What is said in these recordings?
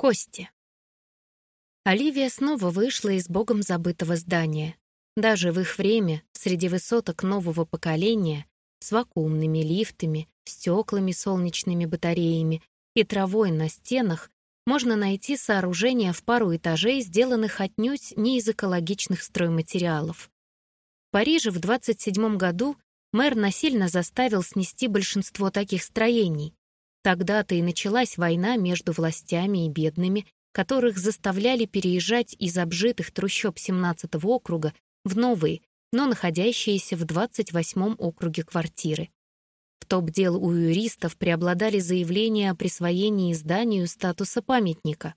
Кости. Оливия снова вышла из богом забытого здания. Даже в их время, среди высоток нового поколения, с вакуумными лифтами, стеклами, солнечными батареями и травой на стенах, можно найти сооружения в пару этажей, сделанных отнюдь не из экологичных стройматериалов. В Париже в 27 году мэр насильно заставил снести большинство таких строений. Тогда-то и началась война между властями и бедными, которых заставляли переезжать из обжитых трущоб 17-го округа в новые, но находящиеся в 28-м округе квартиры. В топ-дел у юристов преобладали заявления о присвоении зданию статуса памятника.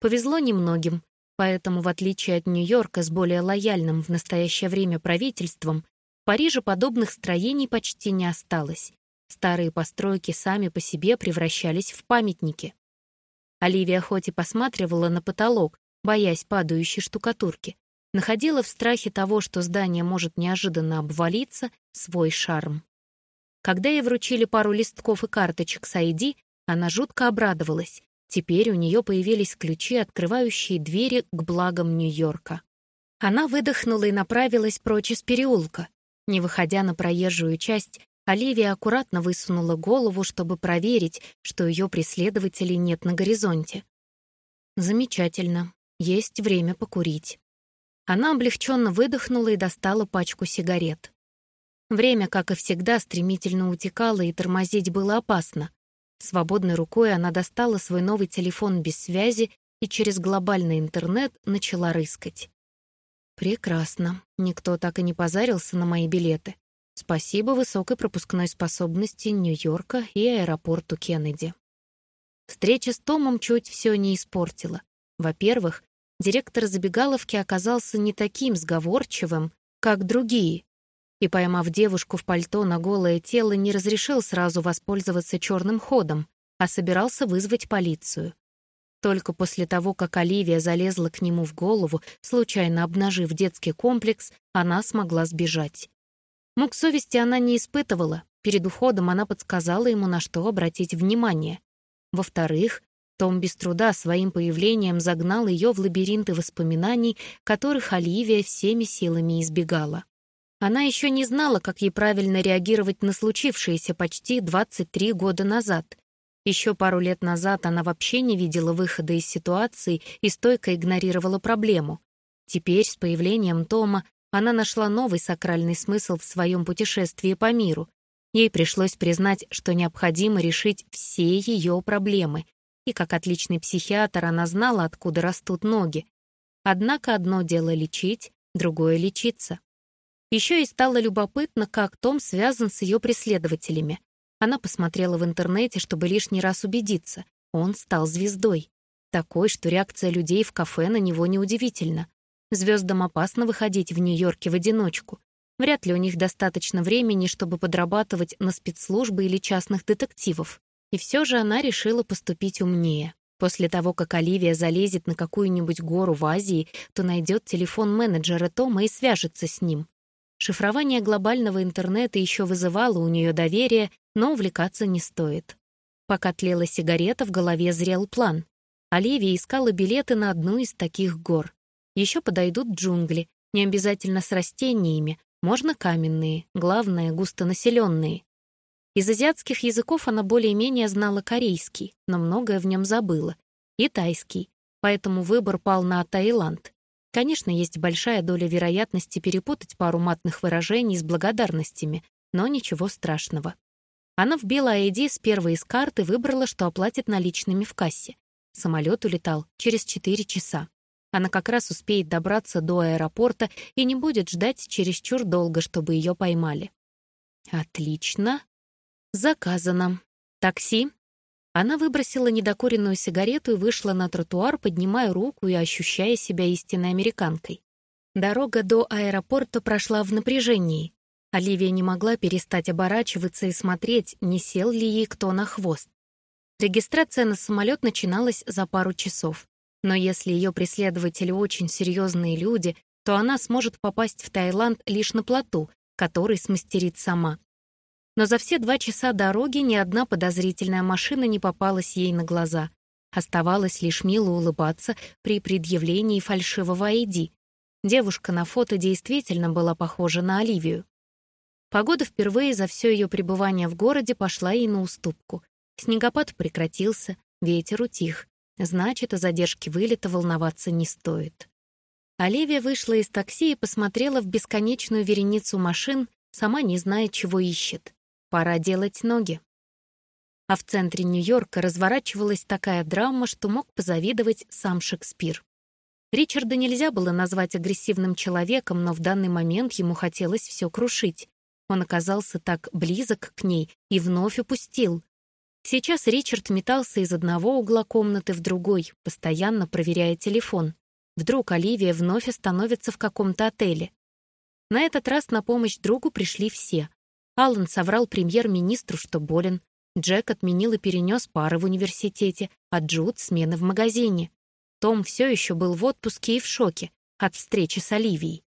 Повезло немногим, поэтому, в отличие от Нью-Йорка с более лояльным в настоящее время правительством, в Париже подобных строений почти не осталось. Старые постройки сами по себе превращались в памятники. Оливия хоть и посматривала на потолок, боясь падающей штукатурки, находила в страхе того, что здание может неожиданно обвалиться, свой шарм. Когда ей вручили пару листков и карточек с ID, она жутко обрадовалась. Теперь у нее появились ключи, открывающие двери к благам Нью-Йорка. Она выдохнула и направилась прочь из переулка. Не выходя на проезжую часть, Оливия аккуратно высунула голову, чтобы проверить, что ее преследователей нет на горизонте. Замечательно. Есть время покурить. Она облегченно выдохнула и достала пачку сигарет. Время, как и всегда, стремительно утекало, и тормозить было опасно. Свободной рукой она достала свой новый телефон без связи и через глобальный интернет начала рыскать. Прекрасно. Никто так и не позарился на мои билеты. Спасибо высокой пропускной способности Нью-Йорка и аэропорту Кеннеди. Встреча с Томом чуть все не испортила. Во-первых, директор забегаловки оказался не таким сговорчивым, как другие, и, поймав девушку в пальто на голое тело, не разрешил сразу воспользоваться черным ходом, а собирался вызвать полицию. Только после того, как Оливия залезла к нему в голову, случайно обнажив детский комплекс, она смогла сбежать. Мук совести она не испытывала. Перед уходом она подсказала ему, на что обратить внимание. Во-вторых, том без труда своим появлением загнал ее в лабиринты воспоминаний, которых Оливия всеми силами избегала. Она еще не знала, как ей правильно реагировать на случившееся почти 23 года назад. Еще пару лет назад она вообще не видела выхода из ситуации и стойко игнорировала проблему. Теперь, с появлением Тома, она нашла новый сакральный смысл в своем путешествии по миру. Ей пришлось признать, что необходимо решить все ее проблемы, и как отличный психиатр она знала, откуда растут ноги. Однако одно дело лечить, другое — лечиться. Еще и стало любопытно, как Том связан с ее преследователями. Она посмотрела в интернете, чтобы лишний раз убедиться. Он стал звездой. Такой, что реакция людей в кафе на него неудивительна. Звездам опасно выходить в Нью-Йорке в одиночку. Вряд ли у них достаточно времени, чтобы подрабатывать на спецслужбы или частных детективов. И все же она решила поступить умнее. После того, как Оливия залезет на какую-нибудь гору в Азии, то найдет телефон менеджера Тома и свяжется с ним. Шифрование глобального интернета еще вызывало у нее доверие, но увлекаться не стоит. Пока тлела сигарета, в голове зрел план. Оливия искала билеты на одну из таких гор. Еще подойдут джунгли, не обязательно с растениями, можно каменные, главное, густонаселенные. Из азиатских языков она более-менее знала корейский, но многое в нем забыла, и тайский, поэтому выбор пал на Таиланд. Конечно, есть большая доля вероятности перепутать пару матных выражений с благодарностями, но ничего страшного. Она вбила ID с первой из карты выбрала, что оплатит наличными в кассе. Самолет улетал через 4 часа. Она как раз успеет добраться до аэропорта и не будет ждать чересчур долго, чтобы ее поймали. Отлично. Заказано. Такси. Она выбросила недокуренную сигарету и вышла на тротуар, поднимая руку и ощущая себя истинной американкой. Дорога до аэропорта прошла в напряжении. Оливия не могла перестать оборачиваться и смотреть, не сел ли ей кто на хвост. Регистрация на самолет начиналась за пару часов. Но если ее преследователи очень серьезные люди, то она сможет попасть в Таиланд лишь на плоту, который смастерит сама. Но за все два часа дороги ни одна подозрительная машина не попалась ей на глаза. Оставалось лишь мило улыбаться при предъявлении фальшивого ID. Девушка на фото действительно была похожа на Оливию. Погода впервые за все ее пребывание в городе пошла ей на уступку. Снегопад прекратился, ветер утих. Значит, о задержке вылета волноваться не стоит. Оливия вышла из такси и посмотрела в бесконечную вереницу машин, сама не зная, чего ищет. Пора делать ноги. А в центре Нью-Йорка разворачивалась такая драма, что мог позавидовать сам Шекспир. Ричарда нельзя было назвать агрессивным человеком, но в данный момент ему хотелось все крушить. Он оказался так близок к ней и вновь упустил. Сейчас Ричард метался из одного угла комнаты в другой, постоянно проверяя телефон. Вдруг Оливия вновь остановится в каком-то отеле. На этот раз на помощь другу пришли все. Аллан соврал премьер-министру, что болен. Джек отменил и перенес пары в университете, а Джуд — смены в магазине. Том все еще был в отпуске и в шоке от встречи с Оливией.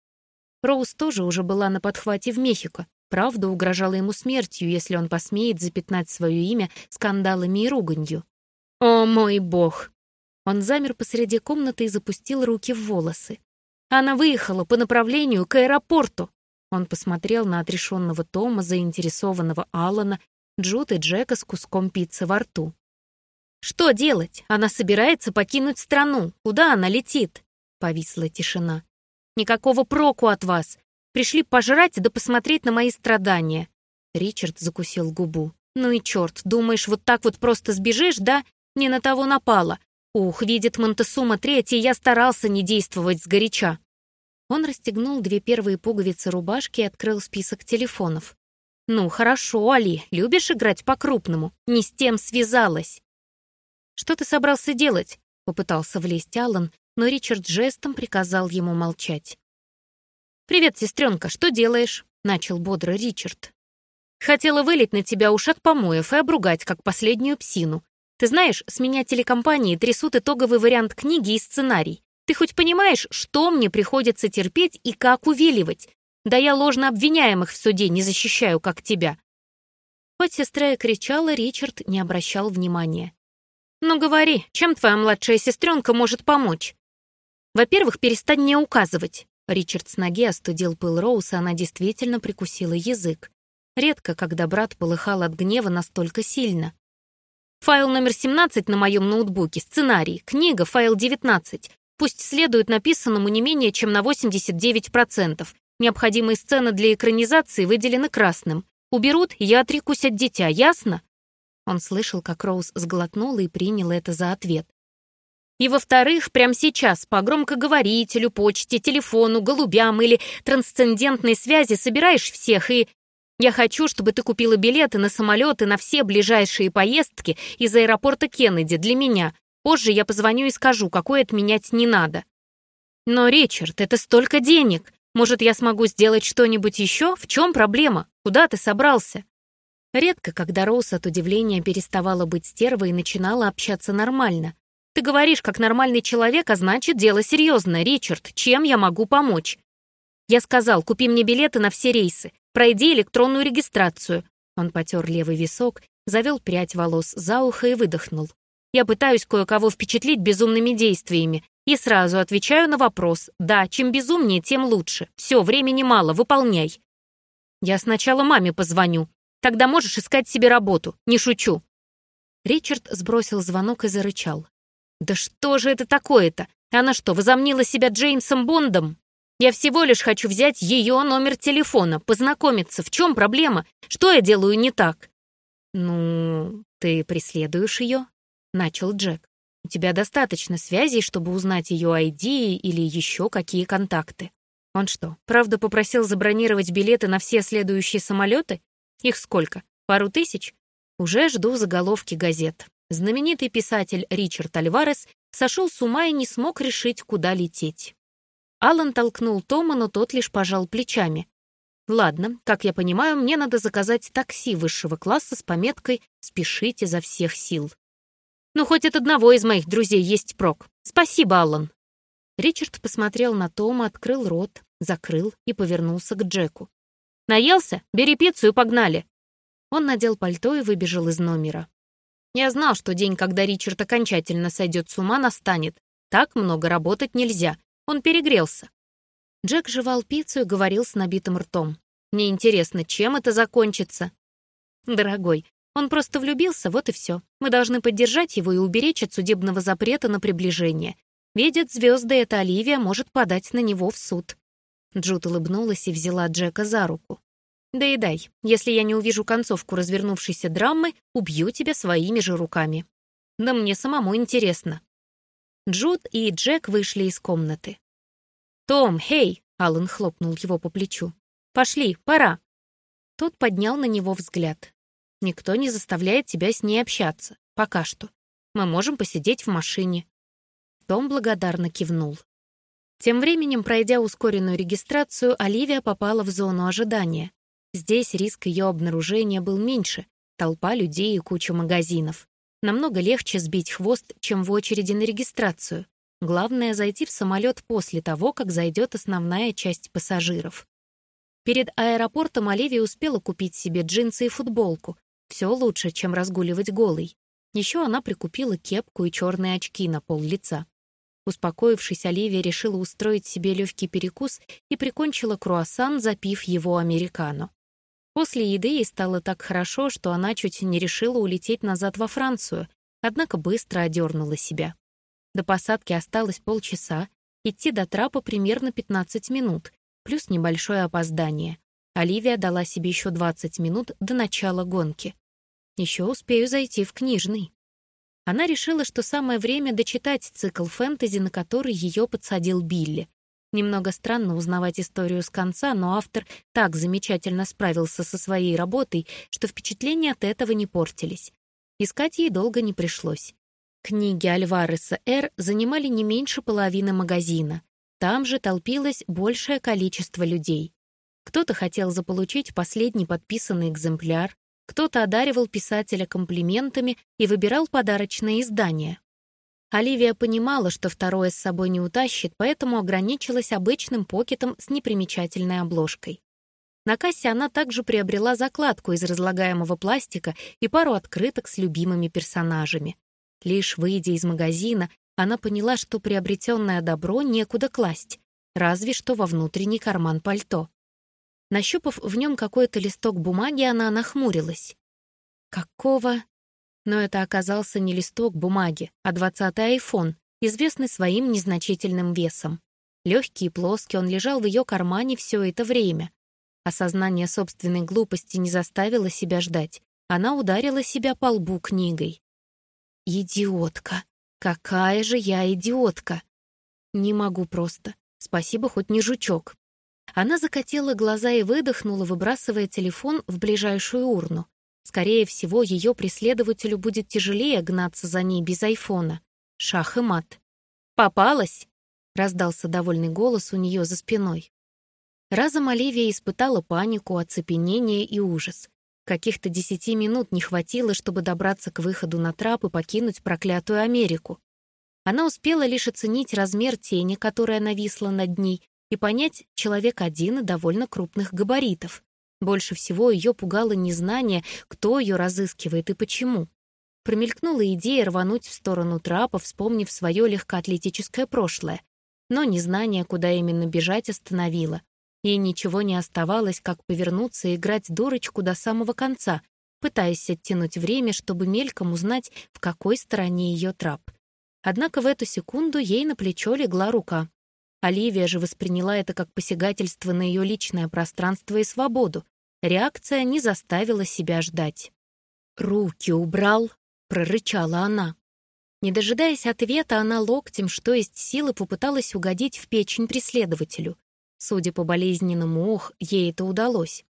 Роуз тоже уже была на подхвате в Мехико. Правда угрожала ему смертью, если он посмеет запятнать свое имя скандалами и руганью. «О мой бог!» Он замер посреди комнаты и запустил руки в волосы. «Она выехала по направлению к аэропорту!» Он посмотрел на отрешенного Тома, заинтересованного Алана, Джуд и Джека с куском пиццы во рту. «Что делать? Она собирается покинуть страну. Куда она летит?» Повисла тишина. «Никакого проку от вас. Пришли пожрать да посмотреть на мои страдания». Ричард закусил губу. «Ну и черт, думаешь, вот так вот просто сбежишь, да? Не на того напала. Ух, видит Монтесума третий, я старался не действовать сгоряча». Он расстегнул две первые пуговицы рубашки и открыл список телефонов. «Ну, хорошо, Али, любишь играть по-крупному? Не с тем связалась». «Что ты собрался делать?» — попытался влезть Аллан, но Ричард жестом приказал ему молчать. «Привет, сестренка, что делаешь?» — начал бодро Ричард. «Хотела вылить на тебя уж от помоев и обругать, как последнюю псину. Ты знаешь, с меня телекомпании трясут итоговый вариант книги и сценарий. Ты хоть понимаешь, что мне приходится терпеть и как увиливать? Да я ложно обвиняемых в суде не защищаю, как тебя». Хоть сестра и кричала, Ричард не обращал внимания. «Ну говори, чем твоя младшая сестренка может помочь?» «Во-первых, перестань мне указывать». Ричард с ноги остудил пыл Роуз, и она действительно прикусила язык. Редко, когда брат полыхал от гнева настолько сильно. «Файл номер 17 на моем ноутбуке, сценарий, книга, файл 19. Пусть следует написанному не менее чем на 89%. Необходимые сцены для экранизации выделены красным. Уберут, я отрекусь от дитя, ясно?» Он слышал, как Роуз сглотнула и принял это за ответ. И во-вторых, прямо сейчас по громкоговорителю, почте, телефону, голубям или трансцендентной связи собираешь всех и... Я хочу, чтобы ты купила билеты на самолеты на все ближайшие поездки из аэропорта Кеннеди для меня. Позже я позвоню и скажу, какой отменять не надо. Но, Ричард, это столько денег. Может, я смогу сделать что-нибудь еще? В чем проблема? Куда ты собрался? Редко, когда Роуз от удивления переставала быть стервой и начинала общаться нормально. «Ты говоришь, как нормальный человек, а значит, дело серьезное, Ричард. Чем я могу помочь?» Я сказал, купи мне билеты на все рейсы, пройди электронную регистрацию. Он потер левый висок, завел прядь волос за ухо и выдохнул. Я пытаюсь кое-кого впечатлить безумными действиями и сразу отвечаю на вопрос. Да, чем безумнее, тем лучше. Все, времени мало, выполняй. Я сначала маме позвоню, Тогда можешь искать себе работу, не шучу». Ричард сбросил звонок и зарычал. «Да что же это такое-то? Она что, возомнила себя Джеймсом Бондом? Я всего лишь хочу взять ее номер телефона, познакомиться. В чем проблема? Что я делаю не так?» «Ну, ты преследуешь ее?» — начал Джек. «У тебя достаточно связей, чтобы узнать ее ID или еще какие контакты. Он что, правда попросил забронировать билеты на все следующие самолеты? Их сколько? Пару тысяч? Уже жду заголовки газет. Знаменитый писатель Ричард Альварес сошел с ума и не смог решить, куда лететь. Алан толкнул Тома, но тот лишь пожал плечами. «Ладно, как я понимаю, мне надо заказать такси высшего класса с пометкой «Спешите изо всех сил». Ну, хоть от одного из моих друзей есть прок. Спасибо, Аллан». Ричард посмотрел на Тома, открыл рот, закрыл и повернулся к Джеку. Наелся? Бери пиццу и погнали!» Он надел пальто и выбежал из номера. Я знал, что день, когда Ричард окончательно сойдет с ума, настанет. Так много работать нельзя. Он перегрелся. Джек жевал пиццу и говорил с набитым ртом. «Мне интересно, чем это закончится?» «Дорогой, он просто влюбился, вот и все. Мы должны поддержать его и уберечь от судебного запрета на приближение. Видят звезды, эта Оливия может подать на него в суд». Джуд улыбнулась и взяла Джека за руку. «Доедай. Если я не увижу концовку развернувшейся драмы, убью тебя своими же руками. Да мне самому интересно». Джуд и Джек вышли из комнаты. «Том, хей!» — Аллен хлопнул его по плечу. «Пошли, пора!» Тот поднял на него взгляд. «Никто не заставляет тебя с ней общаться. Пока что. Мы можем посидеть в машине». Том благодарно кивнул. Тем временем, пройдя ускоренную регистрацию, Оливия попала в зону ожидания. Здесь риск ее обнаружения был меньше, толпа людей и куча магазинов. Намного легче сбить хвост, чем в очереди на регистрацию. Главное — зайти в самолет после того, как зайдет основная часть пассажиров. Перед аэропортом Оливия успела купить себе джинсы и футболку. Все лучше, чем разгуливать голой. Еще она прикупила кепку и черные очки на пол лица. Успокоившись, Оливия решила устроить себе легкий перекус и прикончила круассан, запив его американо. После еды ей стало так хорошо, что она чуть не решила улететь назад во Францию, однако быстро одернула себя. До посадки осталось полчаса, идти до трапа примерно 15 минут, плюс небольшое опоздание. Оливия дала себе еще 20 минут до начала гонки. Еще успею зайти в книжный. Она решила, что самое время дочитать цикл фэнтези, на который ее подсадил Билли. Немного странно узнавать историю с конца, но автор так замечательно справился со своей работой, что впечатления от этого не портились. Искать ей долго не пришлось. Книги Альвареса Р. занимали не меньше половины магазина. Там же толпилось большее количество людей. Кто-то хотел заполучить последний подписанный экземпляр, кто-то одаривал писателя комплиментами и выбирал подарочные издания. Оливия понимала, что второе с собой не утащит, поэтому ограничилась обычным покетом с непримечательной обложкой. На кассе она также приобрела закладку из разлагаемого пластика и пару открыток с любимыми персонажами. Лишь выйдя из магазина, она поняла, что приобретенное добро некуда класть, разве что во внутренний карман пальто. Нащупав в нем какой-то листок бумаги, она нахмурилась. Какого? Но это оказался не листок бумаги, а двадцатый айфон, известный своим незначительным весом. Легкий и плоский, он лежал в ее кармане все это время. Осознание собственной глупости не заставило себя ждать. Она ударила себя по лбу книгой. «Идиотка! Какая же я идиотка!» «Не могу просто. Спасибо, хоть не жучок». Она закатила глаза и выдохнула, выбрасывая телефон в ближайшую урну. Скорее всего, ее преследователю будет тяжелее гнаться за ней без айфона. Шах и мат. «Попалась!» — раздался довольный голос у нее за спиной. Разом Оливия испытала панику, оцепенение и ужас. Каких-то десяти минут не хватило, чтобы добраться к выходу на трап и покинуть проклятую Америку. Она успела лишь оценить размер тени, которая нависла над ней, и понять, человек один и довольно крупных габаритов. Больше всего ее пугало незнание, кто ее разыскивает и почему. Промелькнула идея рвануть в сторону трапа, вспомнив свое легкоатлетическое прошлое. Но незнание, куда именно бежать, остановило. Ей ничего не оставалось, как повернуться и играть дурочку до самого конца, пытаясь оттянуть время, чтобы мельком узнать, в какой стороне ее трап. Однако в эту секунду ей на плечо легла рука. Оливия же восприняла это как посягательство на ее личное пространство и свободу. Реакция не заставила себя ждать. «Руки убрал!» — прорычала она. Не дожидаясь ответа, она локтем, что есть силы, попыталась угодить в печень преследователю. Судя по болезненному ох, ей это удалось.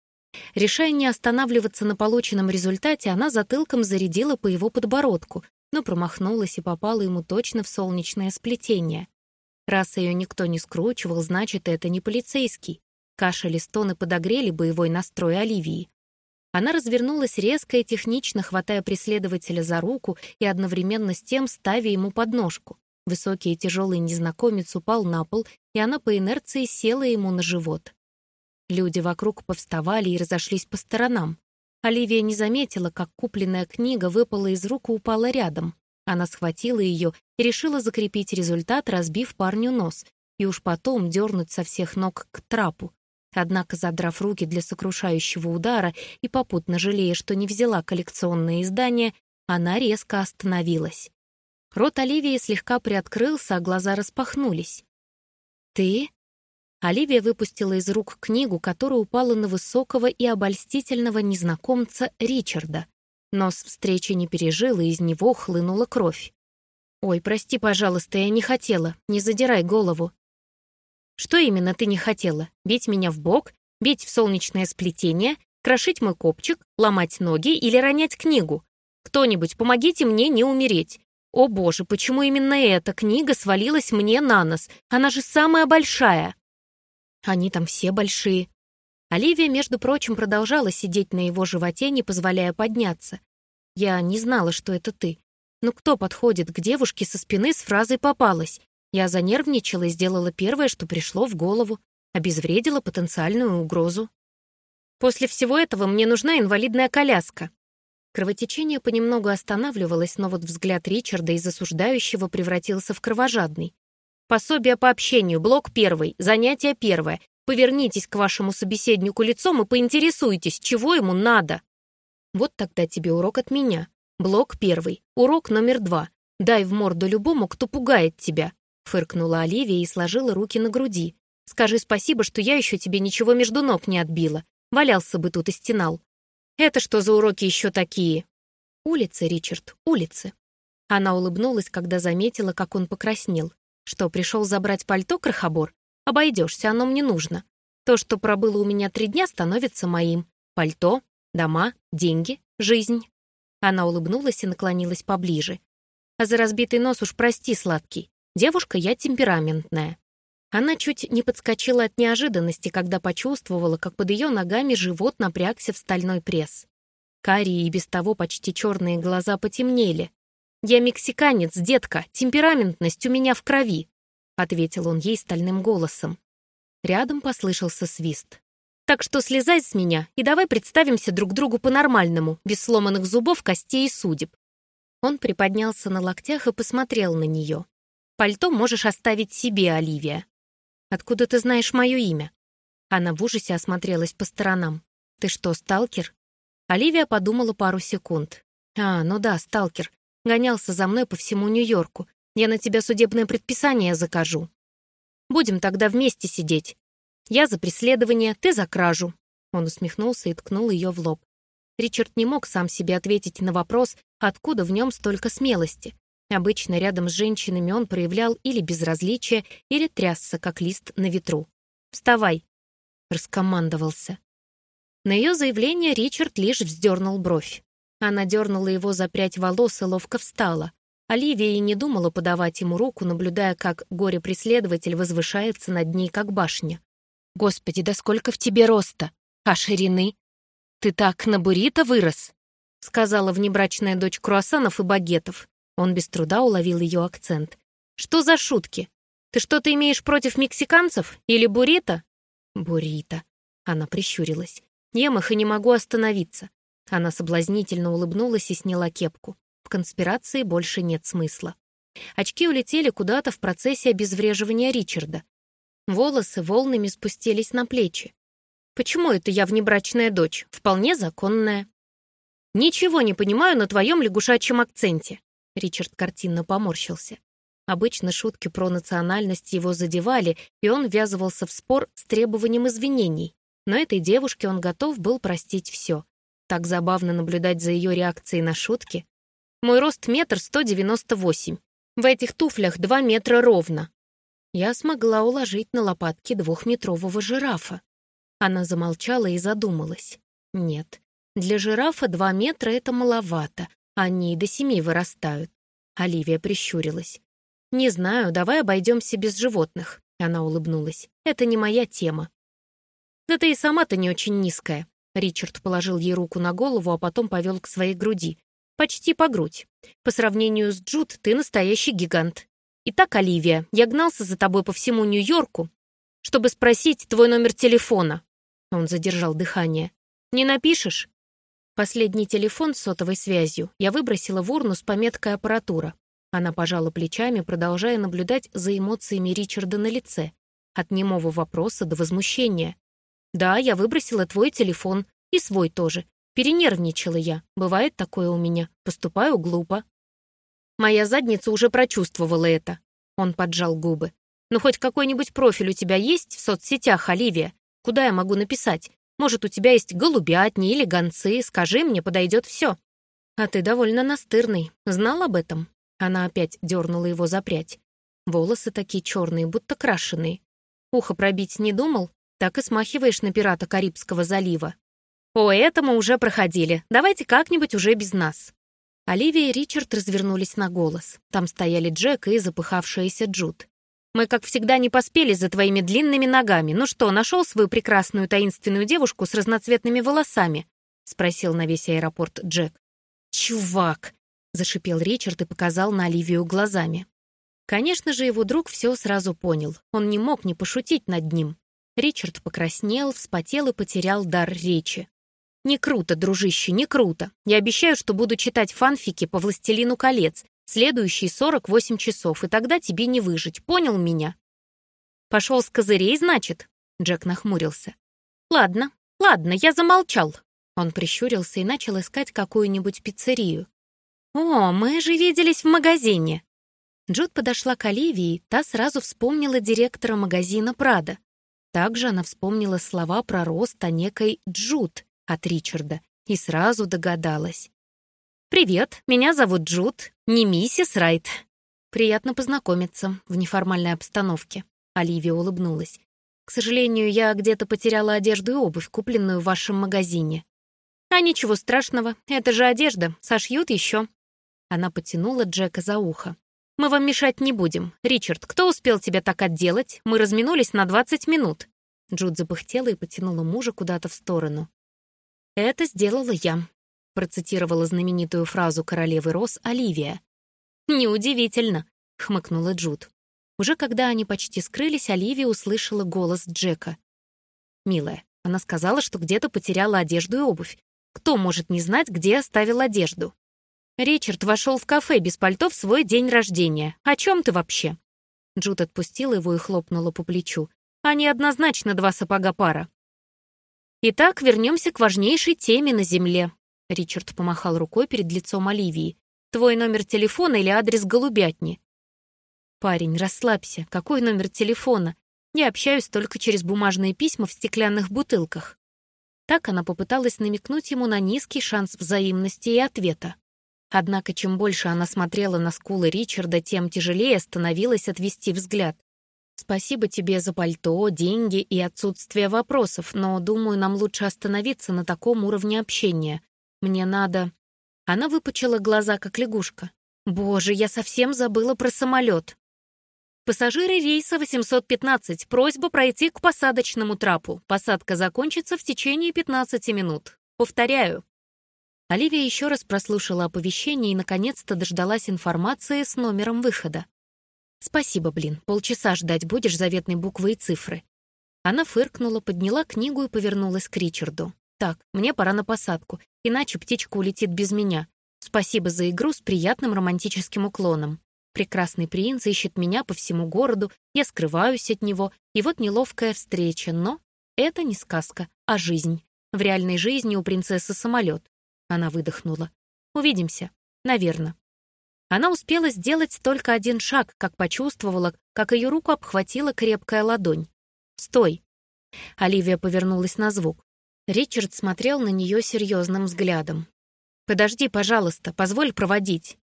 Решая не останавливаться на полученном результате, она затылком зарядила по его подбородку, но промахнулась и попала ему точно в солнечное сплетение. Раз ее никто не скручивал, значит, это не полицейский. Кашель и стоны подогрели боевой настрой Оливии. Она развернулась резко и технично, хватая преследователя за руку и одновременно с тем ставя ему подножку. Высокий и тяжелый незнакомец упал на пол, и она по инерции села ему на живот. Люди вокруг повставали и разошлись по сторонам. Оливия не заметила, как купленная книга выпала из рук и упала рядом. Она схватила ее и решила закрепить результат, разбив парню нос, и уж потом дернуть со всех ног к трапу. Однако, задрав руки для сокрушающего удара и попутно жалея, что не взяла коллекционное издание, она резко остановилась. Рот Оливии слегка приоткрылся, а глаза распахнулись. «Ты?» Оливия выпустила из рук книгу, которая упала на высокого и обольстительного незнакомца Ричарда. Нос встречи не пережил, и из него хлынула кровь. «Ой, прости, пожалуйста, я не хотела. Не задирай голову». «Что именно ты не хотела? Бить меня в бок? Бить в солнечное сплетение? Крошить мой копчик? Ломать ноги или ронять книгу? Кто-нибудь, помогите мне не умереть. О боже, почему именно эта книга свалилась мне на нос? Она же самая большая!» Они там все большие. Оливия, между прочим, продолжала сидеть на его животе, не позволяя подняться. Я не знала, что это ты. Ну кто подходит к девушке со спины с фразой «попалась»? Я занервничала и сделала первое, что пришло в голову. Обезвредила потенциальную угрозу. После всего этого мне нужна инвалидная коляска. Кровотечение понемногу останавливалось, но вот взгляд Ричарда из осуждающего превратился в кровожадный. Пособие по общению, блок первый, занятие первое. Повернитесь к вашему собеседнику лицом и поинтересуйтесь, чего ему надо. Вот тогда тебе урок от меня. Блок первый, урок номер два. Дай в морду любому, кто пугает тебя. Фыркнула Оливия и сложила руки на груди. Скажи спасибо, что я еще тебе ничего между ног не отбила. Валялся бы тут и стенал. Это что за уроки еще такие? Улицы, Ричард, улицы. Она улыбнулась, когда заметила, как он покраснел. Что, пришел забрать пальто, крохобор? Обойдешься, оно мне нужно. То, что пробыло у меня три дня, становится моим. Пальто, дома, деньги, жизнь. Она улыбнулась и наклонилась поближе. А за разбитый нос уж прости, сладкий. Девушка я темпераментная. Она чуть не подскочила от неожиданности, когда почувствовала, как под ее ногами живот напрягся в стальной пресс. Карие и без того почти черные глаза потемнели. «Я мексиканец, детка, темпераментность у меня в крови», ответил он ей стальным голосом. Рядом послышался свист. «Так что слезай с меня и давай представимся друг другу по-нормальному, без сломанных зубов, костей и судеб». Он приподнялся на локтях и посмотрел на нее. «Пальто можешь оставить себе, Оливия». «Откуда ты знаешь мое имя?» Она в ужасе осмотрелась по сторонам. «Ты что, сталкер?» Оливия подумала пару секунд. «А, ну да, сталкер. Гонялся за мной по всему Нью-Йорку. Я на тебя судебное предписание закажу. Будем тогда вместе сидеть. Я за преследование, ты за кражу». Он усмехнулся и ткнул ее в лоб. Ричард не мог сам себе ответить на вопрос, откуда в нем столько смелости. Обычно рядом с женщинами он проявлял или безразличие, или трясся, как лист на ветру. «Вставай!» — раскомандовался. На ее заявление Ричард лишь вздернул бровь. Она дернула его за прядь волос и ловко встала. Оливия и не думала подавать ему руку, наблюдая, как горе-преследователь возвышается над ней, как башня. «Господи, да сколько в тебе роста! А ширины? Ты так на буррито вырос!» сказала внебрачная дочь круассанов и багетов. Он без труда уловил ее акцент. «Что за шутки? Ты что-то имеешь против мексиканцев? Или буррито?» «Буррито», — она прищурилась. «Ем их и не могу остановиться. Она соблазнительно улыбнулась и сняла кепку. Конспирации больше нет смысла. Очки улетели куда-то в процессе обезвреживания Ричарда. Волосы волнами спустились на плечи. «Почему это я внебрачная дочь? Вполне законная». «Ничего не понимаю на твоем лягушачьем акценте», — Ричард картинно поморщился. Обычно шутки про национальность его задевали, и он ввязывался в спор с требованием извинений. Но этой девушке он готов был простить все. Так забавно наблюдать за ее реакцией на шутки. Мой рост метр сто девяносто восемь. В этих туфлях два метра ровно. Я смогла уложить на лопатки двухметрового жирафа. Она замолчала и задумалась. Нет, для жирафа два метра — это маловато. Они и до семи вырастают. Оливия прищурилась. «Не знаю, давай обойдемся без животных», — она улыбнулась. «Это не моя тема». «Да ты и сама-то не очень низкая», Ричард положил ей руку на голову, а потом повел к своей груди. Почти по грудь. По сравнению с Джуд, ты настоящий гигант. Итак, Оливия, я гнался за тобой по всему Нью-Йорку, чтобы спросить твой номер телефона. Он задержал дыхание. Не напишешь? Последний телефон с сотовой связью я выбросила в урну с пометкой «аппаратура». Она пожала плечами, продолжая наблюдать за эмоциями Ричарда на лице. От немого вопроса до возмущения. «Да, я выбросила твой телефон. И свой тоже. Перенервничала я. Бывает такое у меня. Поступаю глупо». «Моя задница уже прочувствовала это». Он поджал губы. «Ну, хоть какой-нибудь профиль у тебя есть в соцсетях, Оливия? Куда я могу написать? Может, у тебя есть голубятни или гонцы, скажи мне, подойдет все. А ты довольно настырный. Знал об этом? Она опять дернула его за прядь. Волосы такие черные, будто крашеные. Ухо пробить не думал? Так и смахиваешь на пирата Карибского залива. О, это мы уже проходили. Давайте как-нибудь уже без нас. Оливия и Ричард развернулись на голос. Там стояли Джек и запыхавшаяся Джуд. Мы, как всегда, не поспели за твоими длинными ногами. Ну что, нашел свою прекрасную таинственную девушку с разноцветными волосами?» — спросил на весь аэропорт Джек. «Чувак!» — зашипел Ричард и показал на Оливию глазами. Конечно же, его друг все сразу понял. Он не мог не пошутить над ним. Ричард покраснел, вспотел и потерял дар речи. «Не круто, дружище, не круто. Я обещаю, что буду читать фанфики по «Властелину колец», Следующие 48 часов, и тогда тебе не выжить, понял меня?» «Пошел с козырей, значит?» Джек нахмурился. «Ладно, ладно, я замолчал». Он прищурился и начал искать какую-нибудь пиццерию. «О, мы же виделись в магазине!» Джуд подошла к Оливии, та сразу вспомнила директора магазина «Прада». Также она вспомнила слова про рост о некой Джуд от Ричарда и сразу догадалась. «Привет, меня зовут Джуд, не миссис Райт». «Приятно познакомиться в неформальной обстановке», — Оливия улыбнулась. «К сожалению, я где-то потеряла одежду и обувь, купленную в вашем магазине». «А ничего страшного, это же одежда, сошьют еще». Она потянула Джека за ухо. «Мы вам мешать не будем. Ричард, кто успел тебя так отделать? Мы разминулись на 20 минут». Джуд запыхтела и потянула мужа куда-то в сторону. «Это сделала я», процитировала знаменитую фразу королевы Рос Оливия. «Неудивительно», — хмыкнула Джуд. Уже когда они почти скрылись, Оливия услышала голос Джека. «Милая, она сказала, что где-то потеряла одежду и обувь. Кто может не знать, где оставил одежду?» «Ричард вошел в кафе без пальто в свой день рождения. О чем ты вообще?» Джуд отпустила его и хлопнула по плечу. «Они однозначно два сапога пара». Итак, вернемся к важнейшей теме на Земле Ричард помахал рукой перед лицом Оливии. «Твой номер телефона или адрес голубятни?» «Парень, расслабься. Какой номер телефона? Я общаюсь только через бумажные письма в стеклянных бутылках». Так она попыталась намекнуть ему на низкий шанс взаимности и ответа. Однако чем больше она смотрела на скулы Ричарда, тем тяжелее становилось отвести взгляд. «Спасибо тебе за пальто, деньги и отсутствие вопросов, но, думаю, нам лучше остановиться на таком уровне общения. Мне надо...» Она выпучила глаза, как лягушка. «Боже, я совсем забыла про самолет!» Пассажиры рейса 815. Просьба пройти к посадочному трапу. Посадка закончится в течение 15 минут. Повторяю. Оливия еще раз прослушала оповещение и, наконец-то, дождалась информации с номером выхода. «Спасибо, блин. Полчаса ждать будешь заветной буквы и цифры». Она фыркнула, подняла книгу и повернулась к Ричарду. «Так, мне пора на посадку, иначе птичка улетит без меня. Спасибо за игру с приятным романтическим уклоном. Прекрасный принц ищет меня по всему городу, я скрываюсь от него, и вот неловкая встреча, но это не сказка, а жизнь. В реальной жизни у принцессы самолет. Она выдохнула. Увидимся. Наверное. Она успела сделать только один шаг, как почувствовала, как ее руку обхватила крепкая ладонь. «Стой!» Оливия повернулась на звук. Ричард смотрел на нее серьезным взглядом. «Подожди, пожалуйста, позволь проводить».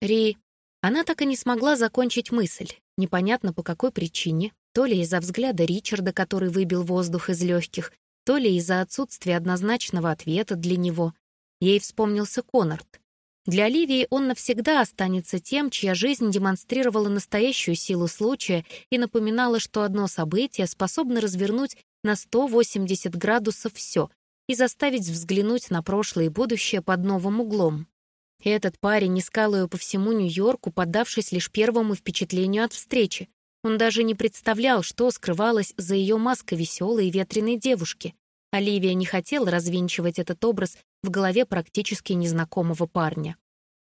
«Ри...» Она так и не смогла закончить мысль. Непонятно по какой причине. То ли из-за взгляда Ричарда, который выбил воздух из легких, то ли из-за отсутствия однозначного ответа для него. Ей вспомнился Коннорд. Для Оливии он навсегда останется тем, чья жизнь демонстрировала настоящую силу случая и напоминала, что одно событие способно развернуть на 180 градусов все и заставить взглянуть на прошлое и будущее под новым углом. Этот парень искал ее по всему Нью-Йорку, поддавшись лишь первому впечатлению от встречи. Он даже не представлял, что скрывалось за ее маской веселой и ветреной девушки. Оливия не хотела развенчивать этот образ в голове практически незнакомого парня.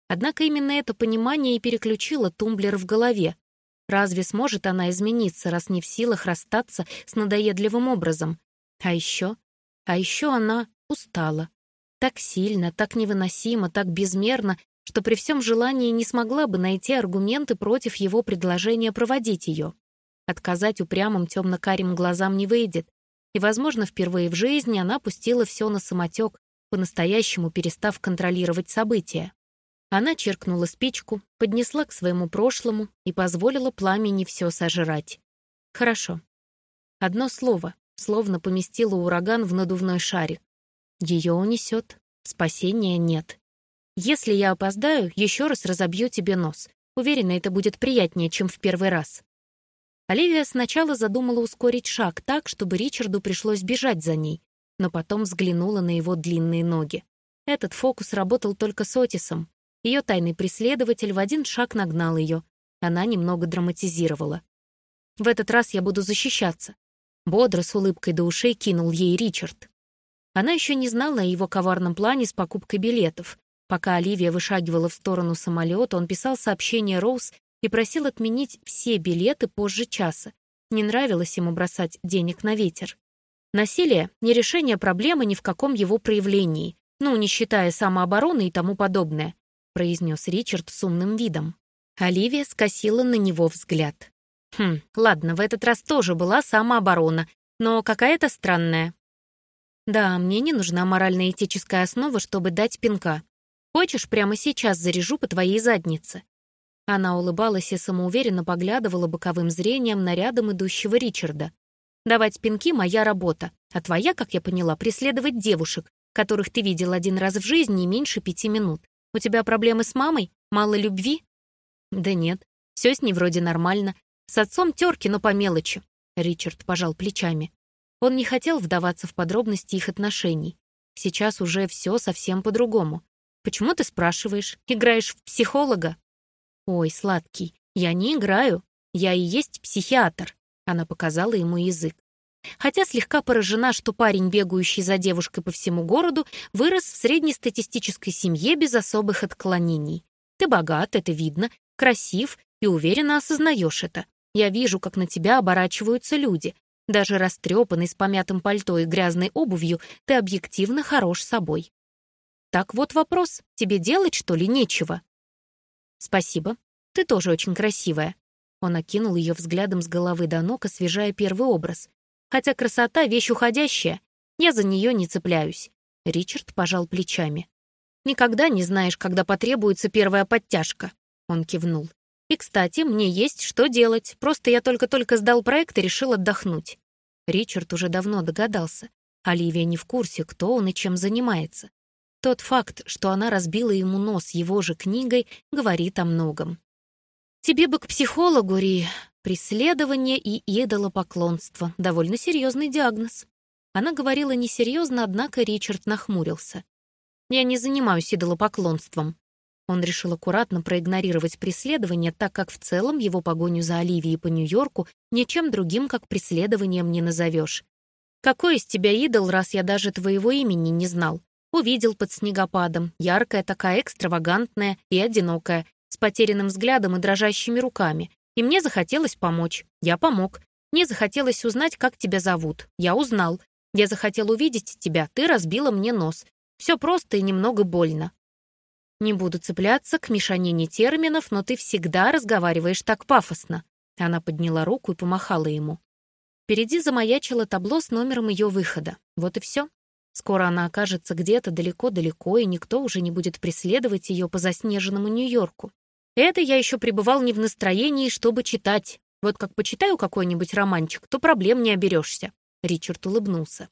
Однако именно это понимание и переключило тумблер в голове. Разве сможет она измениться, раз не в силах расстаться с надоедливым образом? А еще? А еще она устала. Так сильно, так невыносимо, так безмерно, что при всем желании не смогла бы найти аргументы против его предложения проводить ее. Отказать упрямым темно-карим глазам не выйдет, и, возможно, впервые в жизни она пустила все на самотек, по-настоящему перестав контролировать события. Она черкнула спичку, поднесла к своему прошлому и позволила пламени все сожрать. Хорошо. Одно слово, словно поместила ураган в надувной шарик. Ее унесет, спасения нет. Если я опоздаю, еще раз разобью тебе нос. Уверена, это будет приятнее, чем в первый раз. Оливия сначала задумала ускорить шаг так, чтобы Ричарду пришлось бежать за ней, но потом взглянула на его длинные ноги. Этот фокус работал только с Отисом. Ее тайный преследователь в один шаг нагнал ее. Она немного драматизировала. «В этот раз я буду защищаться». Бодро, с улыбкой до ушей кинул ей Ричард. Она еще не знала о его коварном плане с покупкой билетов. Пока Оливия вышагивала в сторону самолета, он писал сообщение Роуз и просил отменить все билеты позже часа. Не нравилось ему бросать денег на ветер. Насилие — не решение проблемы ни в каком его проявлении, ну, не считая самообороны и тому подобное, произнес Ричард с умным видом. Оливия скосила на него взгляд. Хм, ладно, в этот раз тоже была самооборона, но какая-то странная. Да, мне не нужна морально-этическая основа, чтобы дать пинка. Хочешь, прямо сейчас заряжу по твоей заднице?» Она улыбалась и самоуверенно поглядывала боковым зрением на рядом идущего Ричарда. «Давать пинки — моя работа, а твоя, как я поняла, преследовать девушек, которых ты видел один раз в жизни и меньше пяти минут. У тебя проблемы с мамой? Мало любви?» «Да нет, все с ней вроде нормально. С отцом терки, но по мелочи». Ричард пожал плечами. Он не хотел вдаваться в подробности их отношений. Сейчас уже все совсем по-другому. Почему ты спрашиваешь? Играешь в психолога? Ой, сладкий, я не играю. Я и есть психиатр. Она показала ему язык. Хотя слегка поражена, что парень, бегающий за девушкой по всему городу, вырос в среднестатистической семье без особых отклонений. Ты богат, это видно, красив и уверенно осознаешь это. Я вижу, как на тебя оборачиваются люди. Даже растрепанный с помятым пальто и грязной обувью, ты объективно хорош собой. Так вот вопрос, тебе делать, что ли, нечего? Спасибо, ты тоже очень красивая. Он окинул ее взглядом с головы до ног, освежая первый образ. Хотя красота — вещь уходящая, я за нее не цепляюсь. Ричард пожал плечами. «Никогда не знаешь, когда потребуется первая подтяжка», — он кивнул. И, кстати, мне есть что делать, просто я только-только сдал проект и решил отдохнуть. Ричард уже давно догадался. Оливия не в курсе, кто он и чем занимается. Тот факт, что она разбила ему нос его же книгой, говорит о многом. «Тебе бы к психологу, Ри. Преследование и идолопоклонство. Довольно серьезный диагноз». Она говорила несерьезно, однако Ричард нахмурился. «Я не занимаюсь идолопоклонством», он решил аккуратно проигнорировать преследование, так как в целом его погоню за Оливией по Нью-Йорку ничем другим, как преследованием, не назовешь. «Какой из тебя идол, раз я даже твоего имени не знал? Увидел под снегопадом, яркая такая, экстравагантная и одинокая, с потерянным взглядом и дрожащими руками. И мне захотелось помочь. Я помог. Мне захотелось узнать, как тебя зовут. Я узнал. Я захотел увидеть тебя, ты разбила мне нос. Все просто и немного больно. Не буду цепляться к мешанине терминов, но ты всегда разговариваешь так пафосно. Она подняла руку и помахала ему. Впереди замаячило табло с номером ее выхода. Вот и все. Скоро она окажется где-то далеко-далеко, и никто уже не будет преследовать ее по заснеженному Нью-Йорку. Это я еще пребывал не в настроении, чтобы читать. Вот как почитаю какой-нибудь романчик, то проблем не оберешься. Ричард улыбнулся.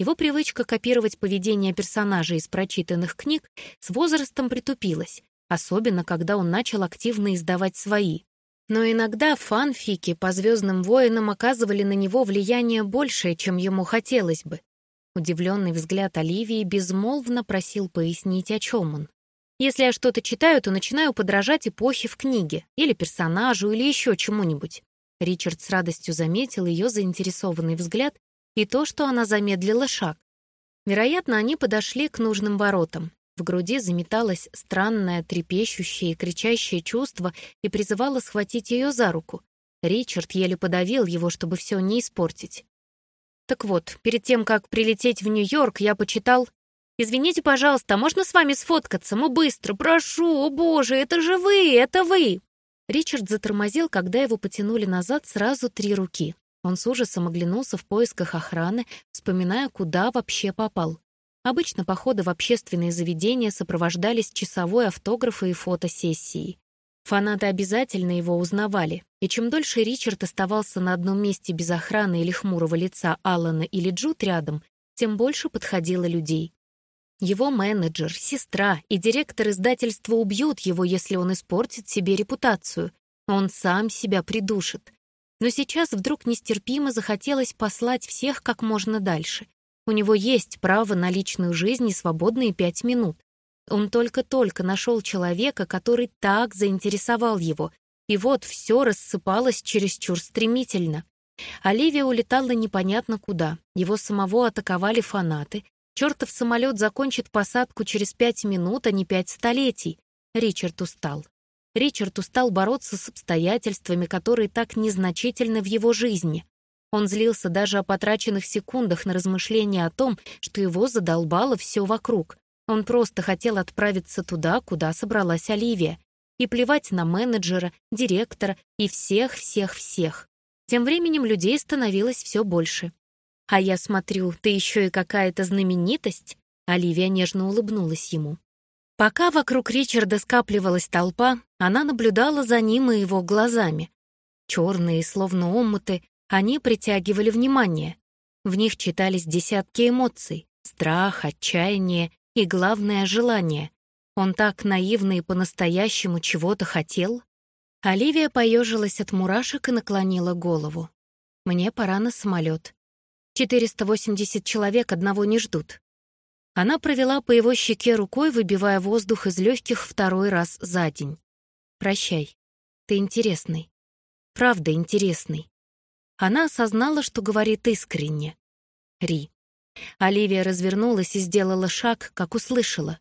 Его привычка копировать поведение персонажей из прочитанных книг с возрастом притупилась, особенно когда он начал активно издавать свои. Но иногда фанфики по «Звездным воинам» оказывали на него влияние большее, чем ему хотелось бы. Удивленный взгляд Оливии безмолвно просил пояснить, о чем он. Если я что-то читаю, то начинаю подражать эпохе в книге, или персонажу, или еще чему-нибудь. Ричард с радостью заметил ее заинтересованный взгляд и то, что она замедлила шаг. Вероятно, они подошли к нужным воротам. В груди заметалось странное, трепещущее и кричащее чувство и призывало схватить ее за руку. Ричард еле подавил его, чтобы все не испортить. Так вот, перед тем, как прилететь в Нью-Йорк, я почитал... «Извините, пожалуйста, можно с вами сфоткаться? Мы быстро, прошу, о боже, это же вы, это вы!» Ричард затормозил, когда его потянули назад сразу три руки. Он с ужасом оглянулся в поисках охраны, вспоминая, куда вообще попал. Обычно походы в общественные заведения сопровождались часовой автографой и фотосессией. Фанаты обязательно его узнавали, и чем дольше Ричард оставался на одном месте без охраны или хмурого лица Аллана или Джуд рядом, тем больше подходило людей. Его менеджер, сестра и директор издательства убьют его, если он испортит себе репутацию. Он сам себя придушит. Но сейчас вдруг нестерпимо захотелось послать всех как можно дальше. У него есть право на личную жизнь и свободные пять минут. Он только-только нашел человека, который так заинтересовал его, и вот все рассыпалось чересчур стремительно. Оливия улетала непонятно куда, его самого атаковали фанаты, чертов самолет закончит посадку через пять минут, а не пять столетий. Ричард устал. Ричард устал бороться с обстоятельствами, которые так незначительны в его жизни. Он злился даже о потраченных секундах на размышления о том, что его задолбало все вокруг. Он просто хотел отправиться туда, куда собралась Оливия, и плевать на менеджера, директора и всех-всех-всех. Тем временем людей становилось все больше. «А я смотрю, ты еще и какая-то знаменитость?» Оливия нежно улыбнулась ему. Пока вокруг Ричарда скапливалась толпа, она наблюдала за ним и его глазами. Черные, словно омуты, они притягивали внимание. В них читались десятки эмоций — страх, отчаяние и, главное, желание. Он так наивно и по-настоящему чего-то хотел. Оливия поежилась от мурашек и наклонила голову. «Мне пора на самолет. 480 человек одного не ждут. Она провела по его щеке рукой, выбивая воздух из легких второй раз за день. «Прощай. Ты интересный. Правда интересный». Она осознала, что говорит искренне. «Ри». Оливия развернулась и сделала шаг, как услышала.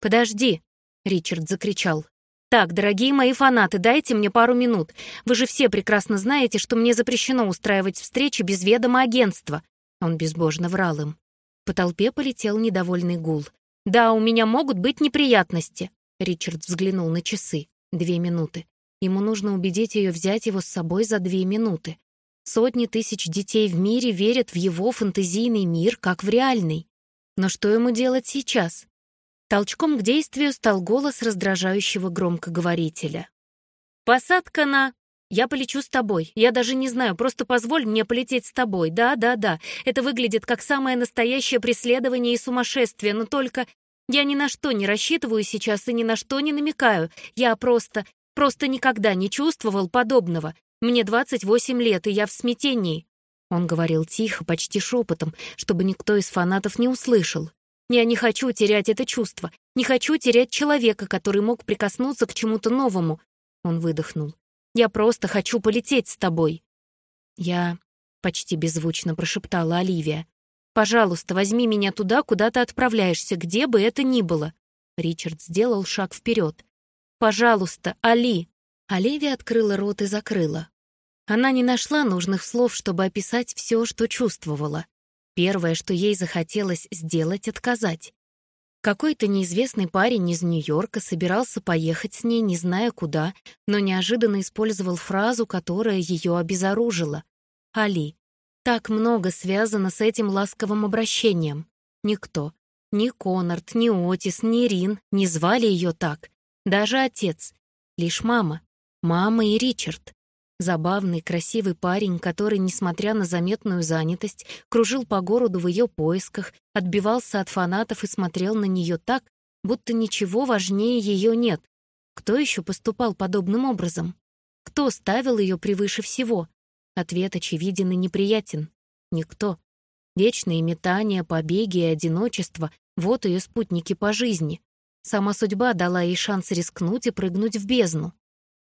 «Подожди!» — Ричард закричал. «Так, дорогие мои фанаты, дайте мне пару минут. Вы же все прекрасно знаете, что мне запрещено устраивать встречи без ведома агентства». Он безбожно врал им. По толпе полетел недовольный гул. «Да, у меня могут быть неприятности!» Ричард взглянул на часы. Две минуты. Ему нужно убедить ее взять его с собой за две минуты. Сотни тысяч детей в мире верят в его фантазийный мир, как в реальный. Но что ему делать сейчас? Толчком к действию стал голос раздражающего громкоговорителя. «Посадка на...» Я полечу с тобой. Я даже не знаю, просто позволь мне полететь с тобой. Да, да, да. Это выглядит как самое настоящее преследование и сумасшествие, но только я ни на что не рассчитываю сейчас и ни на что не намекаю. Я просто, просто никогда не чувствовал подобного. Мне 28 лет, и я в смятении. Он говорил тихо, почти шепотом, чтобы никто из фанатов не услышал. Я не хочу терять это чувство, не хочу терять человека, который мог прикоснуться к чему-то новому. Он выдохнул. Я просто хочу полететь с тобой». «Я...» — почти беззвучно прошептала Оливия. «Пожалуйста, возьми меня туда, куда ты отправляешься, где бы это ни было». Ричард сделал шаг вперед. «Пожалуйста, Али!» Оливия открыла рот и закрыла. Она не нашла нужных слов, чтобы описать все, что чувствовала. Первое, что ей захотелось сделать — отказать. Какой-то неизвестный парень из Нью-Йорка собирался поехать с ней, не зная куда, но неожиданно использовал фразу, которая ее обезоружила. «Али». Так много связано с этим ласковым обращением. Никто, ни Конард, ни Отис, ни Рин не звали ее так. Даже отец. Лишь мама. Мама и Ричард. Забавный, красивый парень, который, несмотря на заметную занятость, кружил по городу в ее поисках, отбивался от фанатов и смотрел на нее так, будто ничего важнее ее нет. Кто еще поступал подобным образом? Кто ставил ее превыше всего? Ответ очевиден и неприятен. Никто. Вечные метания, побеги и одиночество — вот ее спутники по жизни. Сама судьба дала ей шанс рискнуть и прыгнуть в бездну.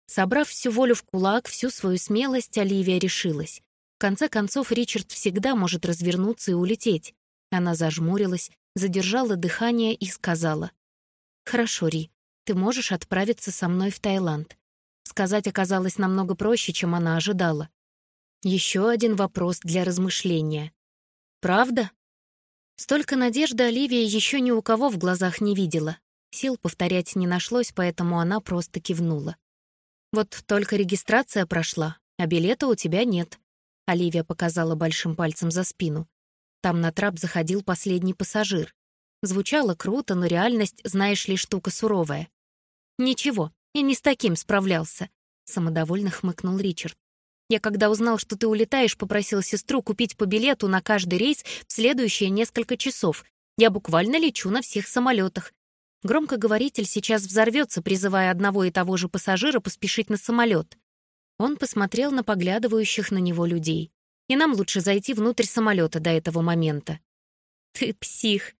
Собрав всю волю в кулак, всю свою смелость, Оливия решилась. конце концов, Ричард всегда может развернуться и улететь. Она зажмурилась, задержала дыхание и сказала. «Хорошо, Ри, ты можешь отправиться со мной в Таиланд». Сказать оказалось намного проще, чем она ожидала. Еще один вопрос для размышления. «Правда?» Столько надежды Оливия еще ни у кого в глазах не видела. Сил повторять не нашлось, поэтому она просто кивнула. «Вот только регистрация прошла, а билета у тебя нет», — Оливия показала большим пальцем за спину. Там на трап заходил последний пассажир. Звучало круто, но реальность, знаешь ли, штука суровая. «Ничего, и не с таким справлялся», — самодовольно хмыкнул Ричард. «Я, когда узнал, что ты улетаешь, попросил сестру купить по билету на каждый рейс в следующие несколько часов. Я буквально лечу на всех самолетах. Громкоговоритель сейчас взорвется, призывая одного и того же пассажира поспешить на самолет. Он посмотрел на поглядывающих на него людей. И нам лучше зайти внутрь самолета до этого момента. Ты псих.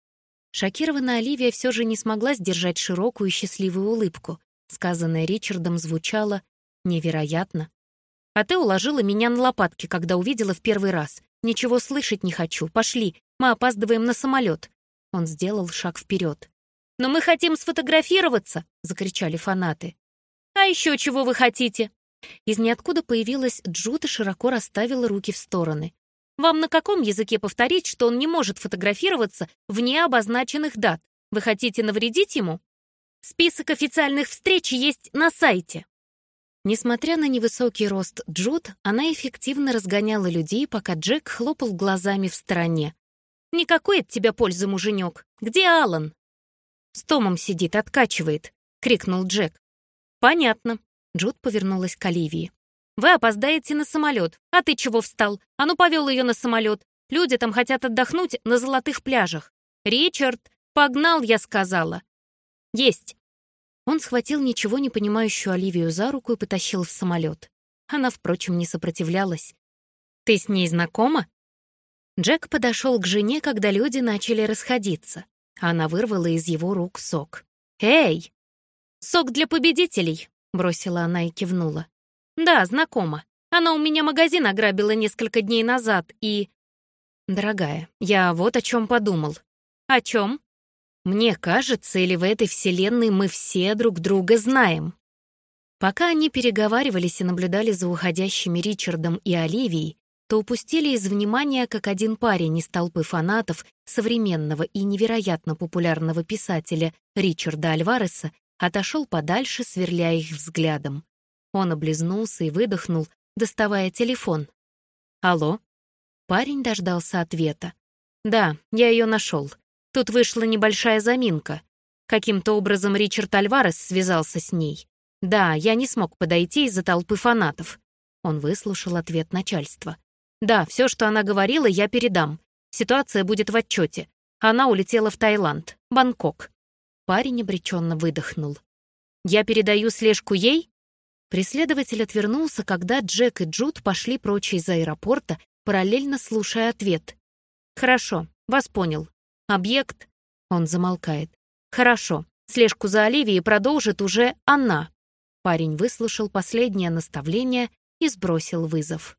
Шокированная Оливия все же не смогла сдержать широкую и счастливую улыбку. Сказанное Ричардом звучало невероятно. «А ты уложила меня на лопатки, когда увидела в первый раз. Ничего слышать не хочу. Пошли, мы опаздываем на самолет». Он сделал шаг вперед. «Но мы хотим сфотографироваться!» — закричали фанаты. «А еще чего вы хотите?» Из ниоткуда появилась Джуд и широко расставила руки в стороны. «Вам на каком языке повторить, что он не может фотографироваться вне обозначенных дат? Вы хотите навредить ему? Список официальных встреч есть на сайте». Несмотря на невысокий рост Джуд, она эффективно разгоняла людей, пока Джек хлопал глазами в стороне. «Никакой от тебя пользы, муженек. Где Алан? «С Томом сидит, откачивает», — крикнул Джек. «Понятно». Джуд повернулась к Оливии. «Вы опоздаете на самолет. А ты чего встал? А ну повел ее на самолет. Люди там хотят отдохнуть на золотых пляжах. Ричард, погнал, я сказала». «Есть». Он схватил ничего не понимающую Оливию за руку и потащил в самолет. Она, впрочем, не сопротивлялась. «Ты с ней знакома?» Джек подошел к жене, когда люди начали расходиться. Она вырвала из его рук сок. «Эй!» «Сок для победителей!» — бросила она и кивнула. «Да, знакома. Она у меня магазин ограбила несколько дней назад и...» «Дорогая, я вот о чем подумал». «О чем?» «Мне кажется, или в этой вселенной мы все друг друга знаем». Пока они переговаривались и наблюдали за уходящими Ричардом и Оливией, то упустили из внимания, как один парень из толпы фанатов современного и невероятно популярного писателя Ричарда Альвареса отошел подальше, сверляя их взглядом. Он облизнулся и выдохнул, доставая телефон. «Алло?» Парень дождался ответа. «Да, я ее нашел. Тут вышла небольшая заминка. Каким-то образом Ричард Альварес связался с ней. Да, я не смог подойти из-за толпы фанатов». Он выслушал ответ начальства. Да, все, что она говорила, я передам. Ситуация будет в отчете. Она улетела в Таиланд, Бангкок. Парень обреченно выдохнул. «Я передаю слежку ей?» Преследователь отвернулся, когда Джек и Джуд пошли прочь из аэропорта, параллельно слушая ответ. «Хорошо, вас понял. Объект...» Он замолкает. «Хорошо, слежку за Оливией продолжит уже она». Парень выслушал последнее наставление и сбросил вызов.